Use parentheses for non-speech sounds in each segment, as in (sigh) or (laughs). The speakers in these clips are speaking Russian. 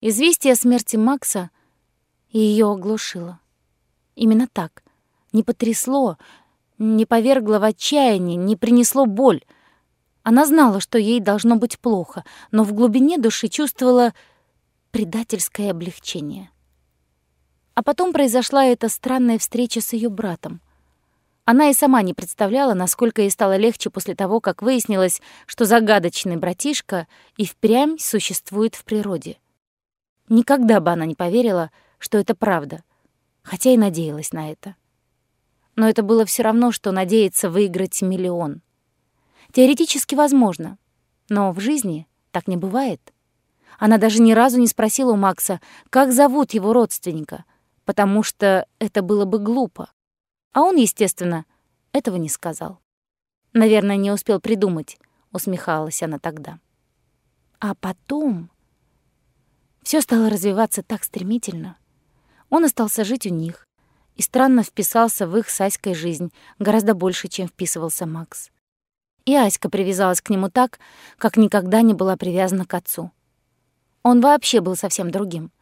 Известие о смерти Макса ее оглушило. Именно так. Не потрясло, не повергло в отчаяние, не принесло боль. Она знала, что ей должно быть плохо, но в глубине души чувствовала предательское облегчение. А потом произошла эта странная встреча с ее братом. Она и сама не представляла, насколько ей стало легче после того, как выяснилось, что загадочный братишка и впрямь существует в природе. Никогда бы она не поверила, что это правда, хотя и надеялась на это. Но это было все равно, что надеяться выиграть миллион. Теоретически возможно, но в жизни так не бывает. Она даже ни разу не спросила у Макса, как зовут его родственника, потому что это было бы глупо. А он, естественно, этого не сказал. Наверное, не успел придумать, усмехалась она тогда. А потом все стало развиваться так стремительно. Он остался жить у них и странно вписался в их с Аськой жизнь гораздо больше, чем вписывался Макс. И Аська привязалась к нему так, как никогда не была привязана к отцу. Он вообще был совсем другим.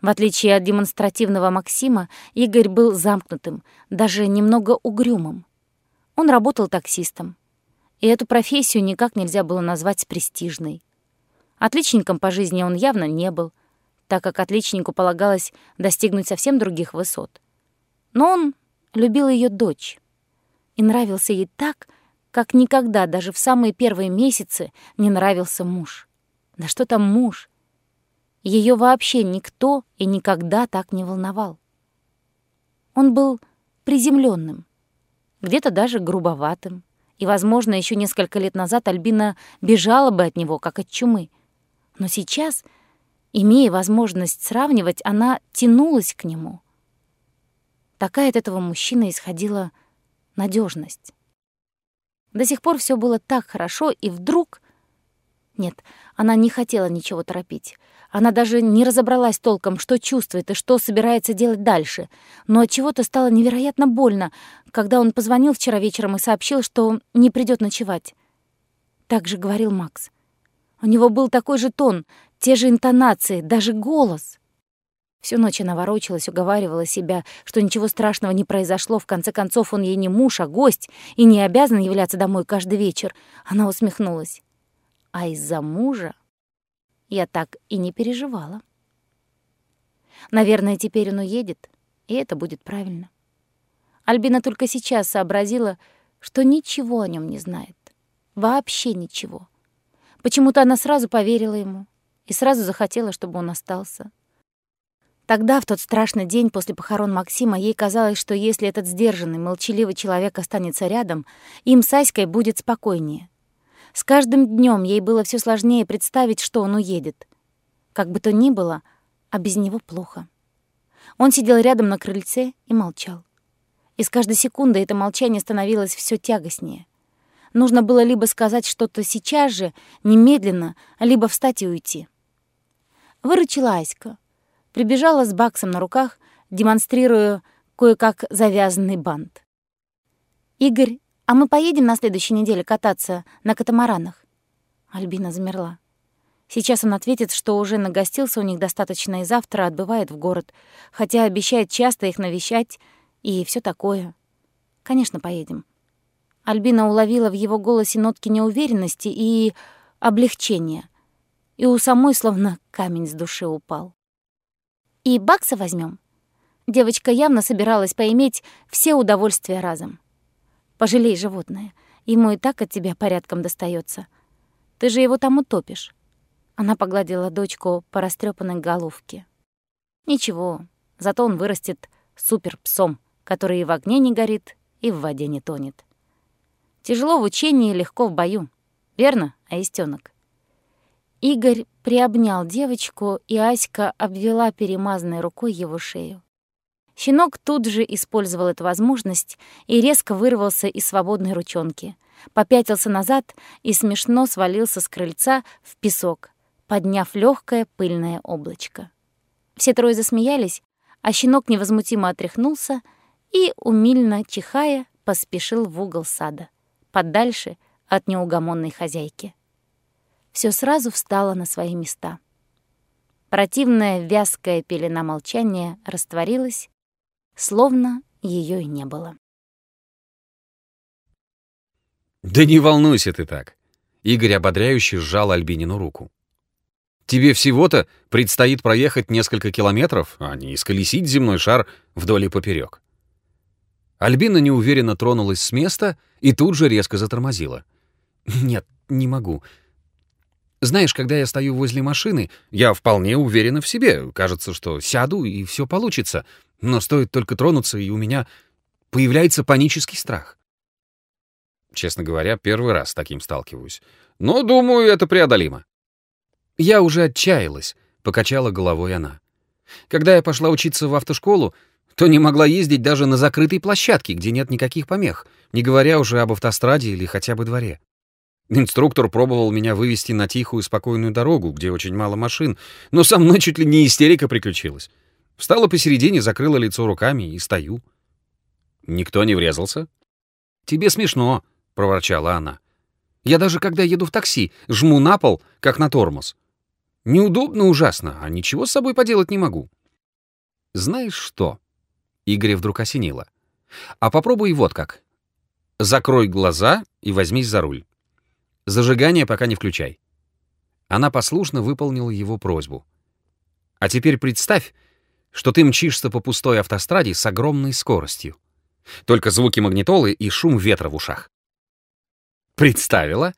В отличие от демонстративного Максима, Игорь был замкнутым, даже немного угрюмым. Он работал таксистом. И эту профессию никак нельзя было назвать престижной. Отличником по жизни он явно не был, так как отличнику полагалось достигнуть совсем других высот. Но он любил ее дочь и нравился ей так, как никогда даже в самые первые месяцы не нравился муж. Да что там муж? Ее вообще никто и никогда так не волновал. Он был приземленным, где-то даже грубоватым, и, возможно, еще несколько лет назад Альбина бежала бы от него, как от чумы. Но сейчас, имея возможность сравнивать, она тянулась к нему. Такая от этого мужчины исходила надежность. До сих пор все было так хорошо, и вдруг... Нет, она не хотела ничего торопить. Она даже не разобралась толком, что чувствует и что собирается делать дальше. Но от чего-то стало невероятно больно, когда он позвонил вчера вечером и сообщил, что не придет ночевать. Так же говорил Макс. У него был такой же тон, те же интонации, даже голос. Всю ночь она ворочалась, уговаривала себя, что ничего страшного не произошло, в конце концов он ей не муж, а гость, и не обязан являться домой каждый вечер. Она усмехнулась. А из-за мужа я так и не переживала. Наверное, теперь он уедет, и это будет правильно. Альбина только сейчас сообразила, что ничего о нем не знает. Вообще ничего. Почему-то она сразу поверила ему и сразу захотела, чтобы он остался. Тогда, в тот страшный день после похорон Максима, ей казалось, что если этот сдержанный, молчаливый человек останется рядом, им с Аськой будет спокойнее. С каждым днем ей было все сложнее представить, что он уедет. Как бы то ни было, а без него плохо. Он сидел рядом на крыльце и молчал. И с каждой секундой это молчание становилось все тягостнее. Нужно было либо сказать что-то сейчас же, немедленно, либо встать и уйти. Выручила Аська. Прибежала с баксом на руках, демонстрируя кое-как завязанный бант. Игорь «А мы поедем на следующей неделе кататься на катамаранах?» Альбина замерла. Сейчас он ответит, что уже нагостился у них достаточно и завтра отбывает в город, хотя обещает часто их навещать и все такое. Конечно, поедем. Альбина уловила в его голосе нотки неуверенности и облегчения, и у самой словно камень с души упал. «И бакса возьмем. Девочка явно собиралась поиметь все удовольствия разом. Пожалей животное. Ему и так от тебя порядком достается. Ты же его там утопишь. Она погладила дочку по растрепанной головке. Ничего, зато он вырастет супер-псом, который и в огне не горит, и в воде не тонет. Тяжело в учении, легко в бою. Верно, аистёнок? Игорь приобнял девочку, и Аська обвела перемазанной рукой его шею. Щенок тут же использовал эту возможность и резко вырвался из свободной ручонки, попятился назад и смешно свалился с крыльца в песок, подняв легкое пыльное облачко. Все трое засмеялись, а щенок невозмутимо отряхнулся и, умильно чихая, поспешил в угол сада, подальше от неугомонной хозяйки. Все сразу встало на свои места. Противная вязкая пелена молчания растворилась, словно ее и не было. «Да не волнуйся ты так!» Игорь ободряюще сжал Альбинину руку. «Тебе всего-то предстоит проехать несколько километров, а не исколесить земной шар вдоль и поперек. Альбина неуверенно тронулась с места и тут же резко затормозила. «Нет, не могу. Знаешь, когда я стою возле машины, я вполне уверена в себе. Кажется, что сяду, и все получится. Но стоит только тронуться, и у меня появляется панический страх. Честно говоря, первый раз с таким сталкиваюсь. Но, думаю, это преодолимо. Я уже отчаялась, — покачала головой она. Когда я пошла учиться в автошколу, то не могла ездить даже на закрытой площадке, где нет никаких помех, не говоря уже об автостраде или хотя бы дворе. Инструктор пробовал меня вывести на тихую спокойную дорогу, где очень мало машин, но со мной чуть ли не истерика приключилась. Встала посередине, закрыла лицо руками и стою. Никто не врезался? «Тебе смешно», — проворчала она. «Я даже когда еду в такси, жму на пол, как на тормоз. Неудобно ужасно, а ничего с собой поделать не могу». «Знаешь что?» — Игоря вдруг осенило. «А попробуй вот как. Закрой глаза и возьмись за руль. Зажигание пока не включай. Она послушно выполнила его просьбу. А теперь представь, что ты мчишься по пустой автостраде с огромной скоростью. Только звуки магнитолы и шум ветра в ушах. Представила?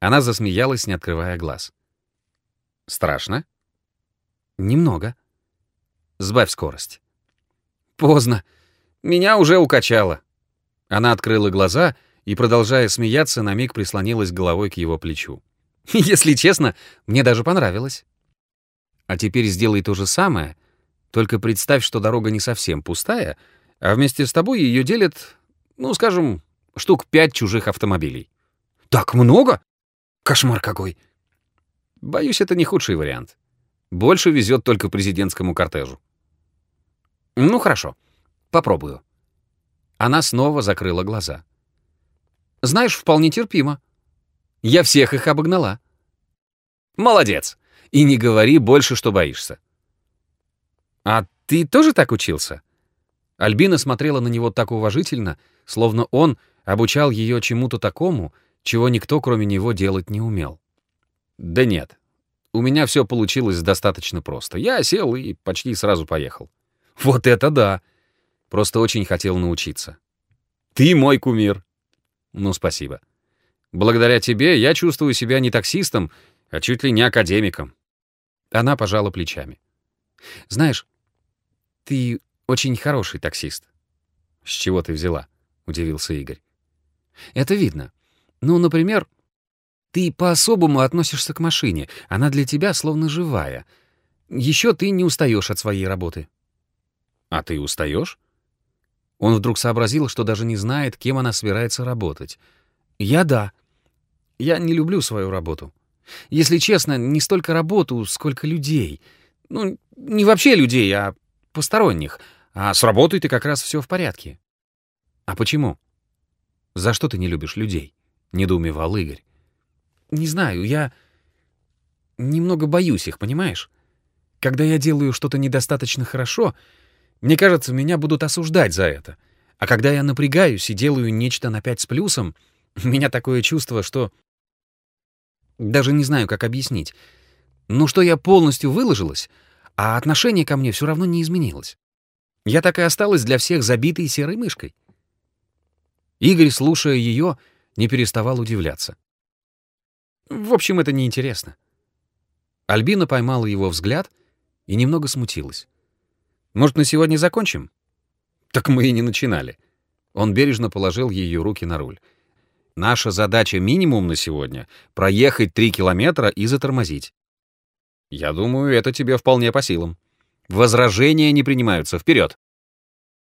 Она засмеялась, не открывая глаз. Страшно? Немного. Сбавь скорость. Поздно. Меня уже укачало. Она открыла глаза и, продолжая смеяться, на миг прислонилась головой к его плечу. (laughs) «Если честно, мне даже понравилось». «А теперь сделай то же самое, только представь, что дорога не совсем пустая, а вместе с тобой ее делят, ну, скажем, штук пять чужих автомобилей». «Так много? Кошмар какой!» «Боюсь, это не худший вариант. Больше везет только президентскому кортежу». «Ну, хорошо. Попробую». Она снова закрыла глаза. Знаешь, вполне терпимо. Я всех их обогнала. Молодец. И не говори больше, что боишься. А ты тоже так учился? Альбина смотрела на него так уважительно, словно он обучал ее чему-то такому, чего никто, кроме него, делать не умел. Да нет. У меня все получилось достаточно просто. Я сел и почти сразу поехал. Вот это да! Просто очень хотел научиться. Ты мой кумир. Ну, спасибо. Благодаря тебе я чувствую себя не таксистом, а чуть ли не академиком. Она пожала плечами. Знаешь, ты очень хороший таксист. С чего ты взяла? Удивился Игорь. Это видно. Ну, например, ты по-особому относишься к машине. Она для тебя словно живая. Еще ты не устаешь от своей работы. А ты устаешь? Он вдруг сообразил, что даже не знает, кем она собирается работать. «Я — да. Я не люблю свою работу. Если честно, не столько работу, сколько людей. Ну, не вообще людей, а посторонних. А с работой-то как раз все в порядке». «А почему? За что ты не любишь людей?» — недоумевал Игорь. «Не знаю, я немного боюсь их, понимаешь? Когда я делаю что-то недостаточно хорошо, мне кажется, меня будут осуждать за это. А когда я напрягаюсь и делаю нечто на пять с плюсом, (laughs) у меня такое чувство, что... Даже не знаю, как объяснить. Ну, что я полностью выложилась, а отношение ко мне все равно не изменилось. Я так и осталась для всех забитой серой мышкой. Игорь, слушая ее, не переставал удивляться. В общем, это неинтересно. Альбина поймала его взгляд и немного смутилась. Может, на сегодня закончим? Так мы и не начинали. Он бережно положил ее руки на руль. Наша задача минимум на сегодня — проехать три километра и затормозить. Я думаю, это тебе вполне по силам. Возражения не принимаются. Вперед!